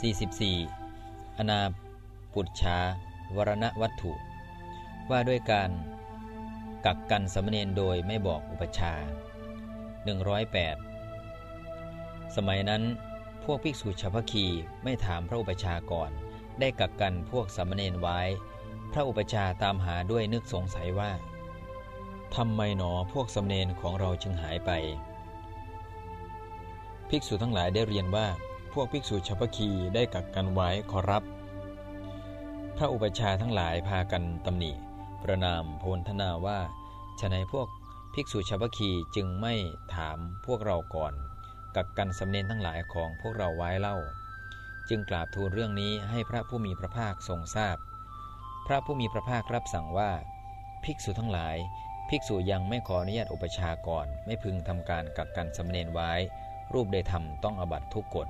44. อนาปุจฉาวรณวัตถุ ว่าด้วยการกักกันสมณเณรโดยไม่บอกอุปชา 108 สมัยนั้นพวกภิกษุชาวพคีไม่ถามพระอุปชาก่อน ได้กักกันพวกสมณเณรไว้ พระอุปชาตามหาด้วยนึกสงสัยว่าทำไมหนอพวกสมณเณรของเราจึงหายไป ภิกษุทั้งหลายได้เรียนว่า พวกภิกษุชาวพคีได้กักกันไว้ขอรับ พระอุปชาทั้งหลายพากันตำหนิ ประนามโพลธนาว่าฉนัยพวกภิกษุชาวพคีจึงไม่ถามพวกเราก่อน กักกันสำเนนทั้งหลายของพวกเราไว้เล่า จึงกราบทูลเรื่องนี้ให้พระผู้มีพระภาคทรงทราบพพระผู้มีพระภาครับสั่งว่า ภิกษุทั้งหลาย ภิกษุยังไม่ขออนุญาตอุปชาก่อน ไม่พึงทำการกักกันสำเนนไว้ รูปใดทำต้องอบัตทุกกฎ